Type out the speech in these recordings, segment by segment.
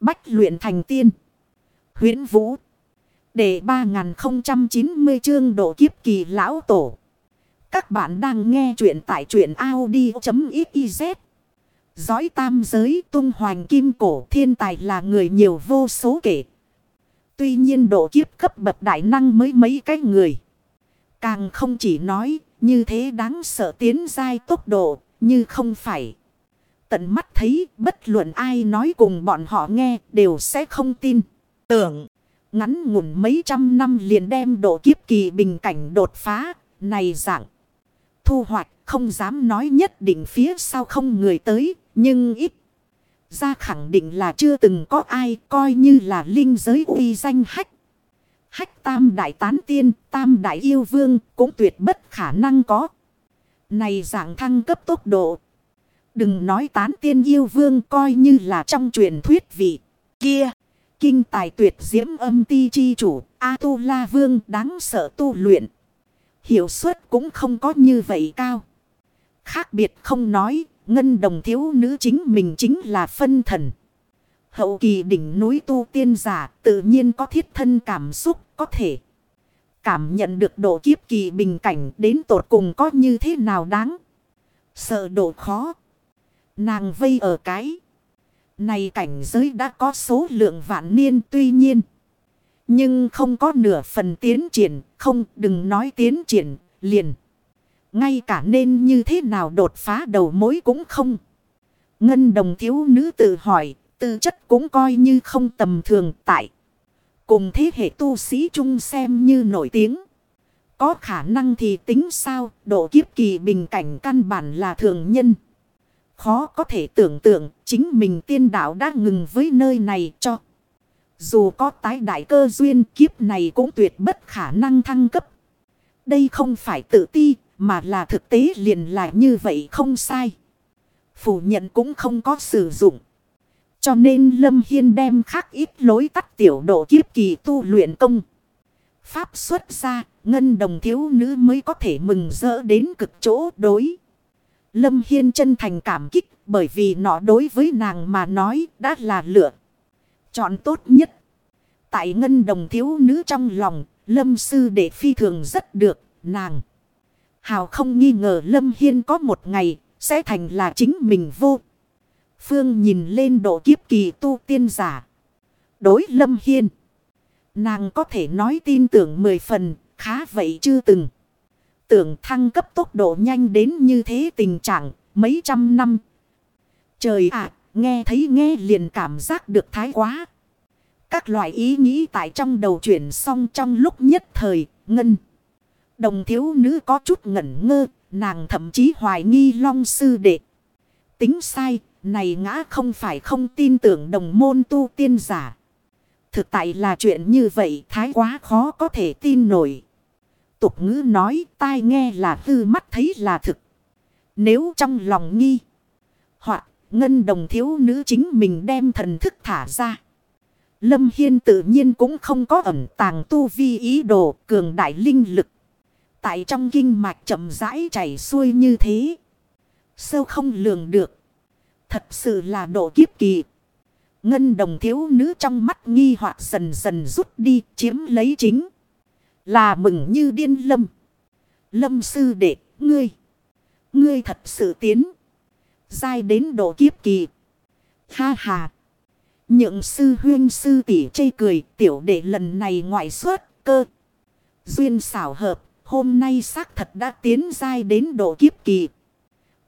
Bách luyện thành tiên. huyễn Vũ. Để 3090 chương độ kiếp kỳ lão tổ. Các bạn đang nghe truyện tại truyện Audi.xyz. Giói tam giới tung hoành kim cổ thiên tài là người nhiều vô số kể. Tuy nhiên độ kiếp cấp bậc đại năng mới mấy cái người. Càng không chỉ nói như thế đáng sợ tiến dai tốc độ như không phải. Tận mắt thấy bất luận ai nói cùng bọn họ nghe đều sẽ không tin. Tưởng ngắn ngủn mấy trăm năm liền đem độ kiếp kỳ bình cảnh đột phá. Này dạng thu hoạch không dám nói nhất định phía sau không người tới. Nhưng ít ra khẳng định là chưa từng có ai coi như là linh giới uy danh hách. Hách tam đại tán tiên, tam đại yêu vương cũng tuyệt bất khả năng có. Này dạng thăng cấp tốc độ. Đừng nói tán tiên yêu vương coi như là trong truyền thuyết vị. Kia, kinh tài tuyệt diễm âm ti chi chủ, A-tu-la vương đáng sợ tu luyện. Hiệu suất cũng không có như vậy cao. Khác biệt không nói, ngân đồng thiếu nữ chính mình chính là phân thần. Hậu kỳ đỉnh núi tu tiên giả tự nhiên có thiết thân cảm xúc có thể. Cảm nhận được độ kiếp kỳ bình cảnh đến tột cùng có như thế nào đáng. Sợ độ khó. Nàng vây ở cái. Này cảnh giới đã có số lượng vạn niên tuy nhiên. Nhưng không có nửa phần tiến triển. Không đừng nói tiến triển liền. Ngay cả nên như thế nào đột phá đầu mối cũng không. Ngân đồng thiếu nữ tự hỏi. Tư chất cũng coi như không tầm thường tại. Cùng thế hệ tu sĩ chung xem như nổi tiếng. Có khả năng thì tính sao, độ kiếp kỳ bình cảnh căn bản là thường nhân. Khó có thể tưởng tượng chính mình tiên đạo đã ngừng với nơi này cho. Dù có tái đại cơ duyên kiếp này cũng tuyệt bất khả năng thăng cấp. Đây không phải tự ti mà là thực tế liền là như vậy không sai. Phủ nhận cũng không có sử dụng. Cho nên Lâm Hiên đem khắc ít lối tắt tiểu độ kiếp kỳ tu luyện công. Pháp xuất ra, ngân đồng thiếu nữ mới có thể mừng rỡ đến cực chỗ đối. Lâm Hiên chân thành cảm kích bởi vì nó đối với nàng mà nói đã là lựa. Chọn tốt nhất. Tại ngân đồng thiếu nữ trong lòng, Lâm sư đệ phi thường rất được, nàng. Hào không nghi ngờ Lâm Hiên có một ngày, sẽ thành là chính mình vô. Phương nhìn lên độ kiếp kỳ tu tiên giả. Đối Lâm Hiên. Nàng có thể nói tin tưởng mười phần, khá vậy chưa từng. Tưởng thăng cấp tốc độ nhanh đến như thế tình trạng, mấy trăm năm. Trời ạ, nghe thấy nghe liền cảm giác được thái quá. Các loại ý nghĩ tại trong đầu chuyển xong trong lúc nhất thời, ngân. Đồng thiếu nữ có chút ngẩn ngơ, nàng thậm chí hoài nghi long sư đệ. Tính sai, này ngã không phải không tin tưởng đồng môn tu tiên giả. Thực tại là chuyện như vậy thái quá khó có thể tin nổi. Tục ngữ nói, tai nghe là hư mắt thấy là thực. Nếu trong lòng nghi. Hoặc ngân đồng thiếu nữ chính mình đem thần thức thả ra. Lâm Hiên tự nhiên cũng không có ẩn tàng tu vi ý đồ cường đại linh lực. Tại trong kinh mạch chậm rãi chảy xuôi như thế. Sâu không lường được. Thật sự là độ kiếp kỳ. Ngân đồng thiếu nữ trong mắt nghi hoặc dần dần rút đi, chiếm lấy chính. Là mừng như điên lâm. Lâm sư đệ, ngươi. Ngươi thật sự tiến. Dai đến độ kiếp kỳ. Ha ha. Nhượng sư huyên sư tỷ chê cười tiểu đệ lần này ngoại xuất cơ. Duyên xảo hợp hôm nay xác thật đã tiến dai đến độ kiếp kỳ.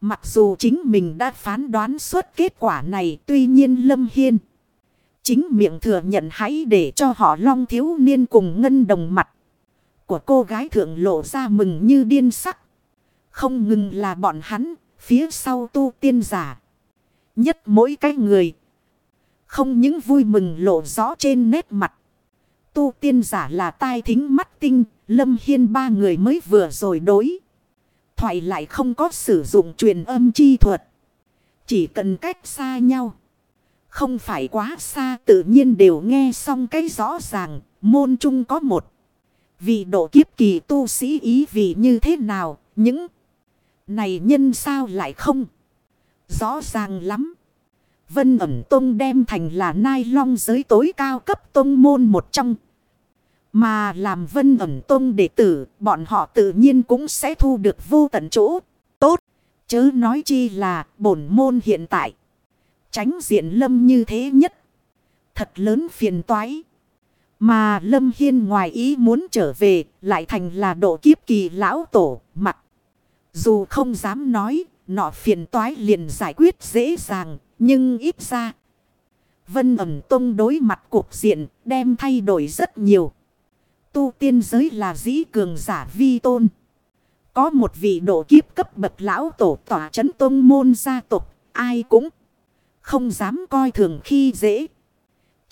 Mặc dù chính mình đã phán đoán suốt kết quả này tuy nhiên Lâm Hiên. Chính miệng thừa nhận hãy để cho họ long thiếu niên cùng ngân đồng mặt. Của cô gái thượng lộ ra mừng như điên sắc. Không ngừng là bọn hắn, phía sau tu tiên giả. Nhất mỗi cái người. Không những vui mừng lộ rõ trên nét mặt. Tu tiên giả là tai thính mắt tinh, lâm hiên ba người mới vừa rồi đối thoại lại không có sử dụng truyền âm chi thuật. Chỉ cần cách xa nhau. Không phải quá xa tự nhiên đều nghe xong cái rõ ràng. Môn trung có một. Vì độ kiếp kỳ tu sĩ ý vì như thế nào. Những này nhân sao lại không. Rõ ràng lắm. Vân ẩm tông đem thành là nai long giới tối cao cấp tông môn một trong. Mà làm vân ẩm tông đệ tử, bọn họ tự nhiên cũng sẽ thu được vô tận chỗ. Tốt, chớ nói chi là bổn môn hiện tại. Tránh diện lâm như thế nhất. Thật lớn phiền toái. Mà lâm hiên ngoài ý muốn trở về, lại thành là độ kiếp kỳ lão tổ, mặt. Dù không dám nói, nọ phiền toái liền giải quyết dễ dàng, nhưng ít ra. Vân ẩm tông đối mặt cuộc diện, đem thay đổi rất nhiều. Tu tiên giới là dĩ cường giả vi tôn. Có một vị độ kiếp cấp bậc lão tổ tỏa chấn tông môn gia tộc ai cũng không dám coi thường khi dễ.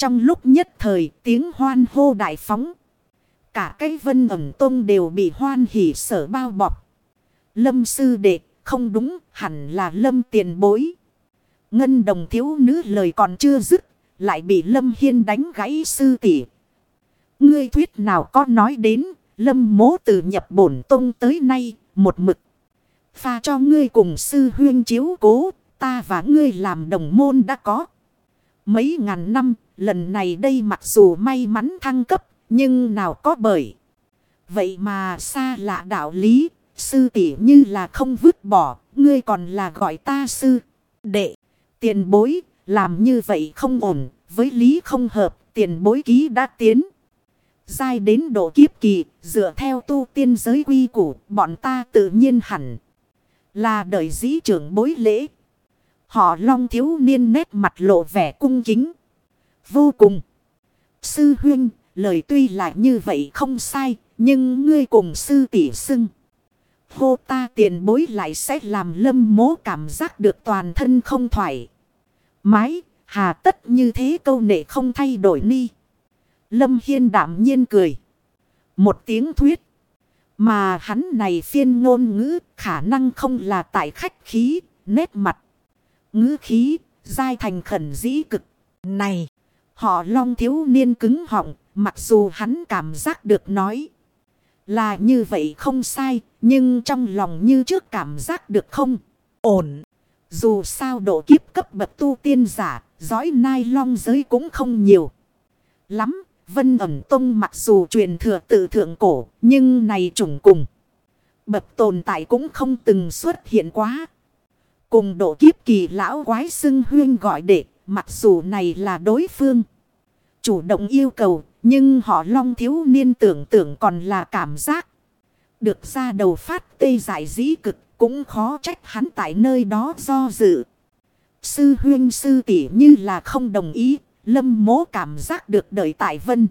Trong lúc nhất thời, tiếng hoan hô đại phóng. Cả cái vân ẩm tông đều bị hoan hỉ sở bao bọc. Lâm sư đệ, không đúng, hẳn là lâm tiền bối. Ngân đồng thiếu nữ lời còn chưa dứt. Lại bị lâm hiên đánh gãy sư tỷ Ngươi thuyết nào có nói đến. Lâm mố từ nhập bổn tông tới nay. Một mực. Pha cho ngươi cùng sư huyên chiếu cố. Ta và ngươi làm đồng môn đã có. Mấy ngàn năm. Lần này đây mặc dù may mắn thăng cấp. Nhưng nào có bởi. Vậy mà xa lạ đạo lý. Sư tỷ như là không vứt bỏ. Ngươi còn là gọi ta sư. Đệ. Tiền bối. Làm như vậy không ổn. Với lý không hợp. Tiền bối ký đã tiến. Giai đến độ kiếp kỳ. Dựa theo tu tiên giới quy củ. Bọn ta tự nhiên hẳn. Là đợi dĩ trưởng bối lễ. Họ long thiếu niên nét mặt lộ vẻ cung kính. Vô cùng. Sư huynh, lời tuy là như vậy không sai, nhưng ngươi cùng sư tỷ xưng. Hô ta tiền bối lại sẽ làm lâm mố cảm giác được toàn thân không thoải. Mái, hà tất như thế câu nệ không thay đổi ni. Lâm Hiên đảm nhiên cười. Một tiếng thuyết. Mà hắn này phiên ngôn ngữ khả năng không là tại khách khí, nét mặt. Ngữ khí, dai thành khẩn dĩ cực. Này, họ long thiếu niên cứng họng, mặc dù hắn cảm giác được nói. Là như vậy không sai, nhưng trong lòng như trước cảm giác được không ổn. Dù sao độ kiếp cấp bậc tu tiên giả, dõi nai long giới cũng không nhiều. Lắm, vân ẩm tông mặc dù truyền thừa tự thượng cổ, nhưng này trùng cùng. Bậc tồn tại cũng không từng xuất hiện quá. Cùng độ kiếp kỳ lão quái xưng huyên gọi đệ, mặc dù này là đối phương. Chủ động yêu cầu, nhưng họ long thiếu niên tưởng tưởng còn là cảm giác. Được ra đầu phát tê giải dĩ cực, cũng khó trách hắn tại nơi đó do dự. Sư huyên sư tỷ như là không đồng ý, lâm mố cảm giác được đợi tại vân.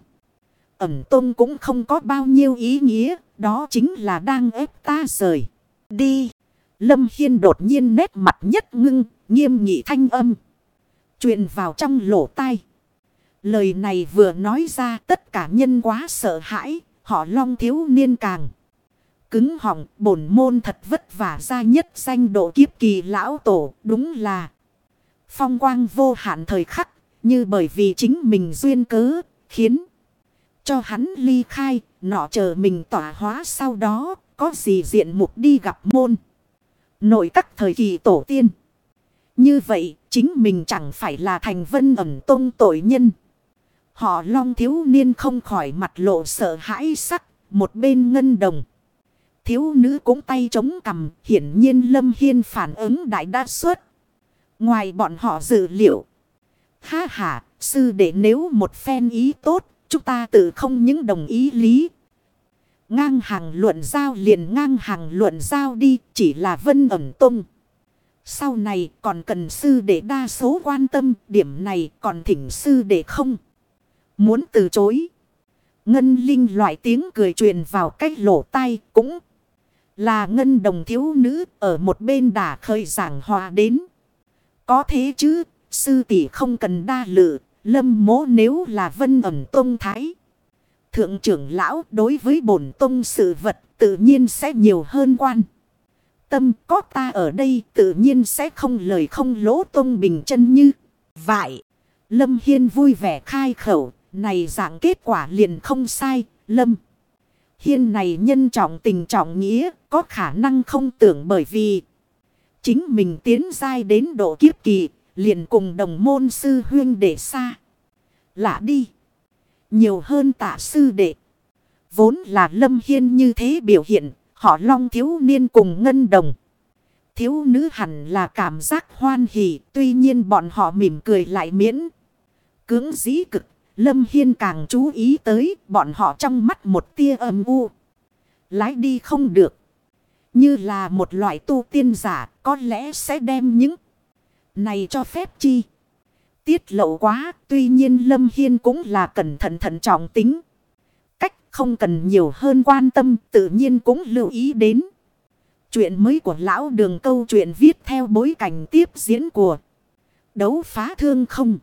Ẩm tôn cũng không có bao nhiêu ý nghĩa, đó chính là đang ép ta rời. Đi! Lâm Hiên đột nhiên nét mặt nhất ngưng, nghiêm nghị thanh âm truyền vào trong lỗ tai. Lời này vừa nói ra tất cả nhân quá sợ hãi, họ long thiếu niên càng. Cứng họng bổn môn thật vất vả ra nhất danh độ kiếp kỳ lão tổ đúng là. Phong quang vô hạn thời khắc như bởi vì chính mình duyên cớ khiến cho hắn ly khai nọ chờ mình tỏa hóa sau đó có gì diện mục đi gặp môn. Nội các thời kỳ tổ tiên. Như vậy chính mình chẳng phải là thành vân ẩm tôn tội nhân. Họ long thiếu niên không khỏi mặt lộ sợ hãi sắc, một bên ngân đồng. Thiếu nữ cũng tay chống cầm, hiển nhiên Lâm Hiên phản ứng đại đa suất. Ngoài bọn họ dự liệu. Ha ha, sư đệ nếu một phen ý tốt, chúng ta tự không những đồng ý lý. Ngang hàng luận giao liền ngang hàng luận giao đi, chỉ là vân ẩm tung. Sau này còn cần sư để đa số quan tâm, điểm này còn thỉnh sư để không. Muốn từ chối. Ngân linh loại tiếng cười truyền vào cách lỗ tai cũng là ngân đồng thiếu nữ ở một bên đả khơi giảng hòa đến. Có thế chứ, sư tỷ không cần đa lự, lâm mố nếu là vân ẩm tôn thái. Thượng trưởng lão đối với bổn tông sự vật tự nhiên sẽ nhiều hơn quan. Tâm có ta ở đây tự nhiên sẽ không lời không lỗ tôn bình chân như. Vậy, Lâm Hiên vui vẻ khai khẩu này dạng kết quả liền không sai, lâm. Hiên này nhân trọng tình trọng nghĩa, có khả năng không tưởng bởi vì chính mình tiến dai đến độ kiếp kỳ, liền cùng đồng môn sư huyên để xa. Lạ đi. Nhiều hơn tạ sư đệ. Vốn là lâm hiên như thế biểu hiện. Họ long thiếu niên cùng ngân đồng. Thiếu nữ hẳn là cảm giác hoan hỉ. Tuy nhiên bọn họ mỉm cười lại miễn. Cưỡng dĩ cực. Lâm Hiên càng chú ý tới bọn họ trong mắt một tia âm u. Lái đi không được. Như là một loại tu tiên giả, có lẽ sẽ đem những này cho phép chi. Tiết lộ quá, tuy nhiên Lâm Hiên cũng là cẩn thận thận trọng tính. Không cần nhiều hơn quan tâm, tự nhiên cũng lưu ý đến. Chuyện mới của lão đường câu chuyện viết theo bối cảnh tiếp diễn của đấu phá thương không.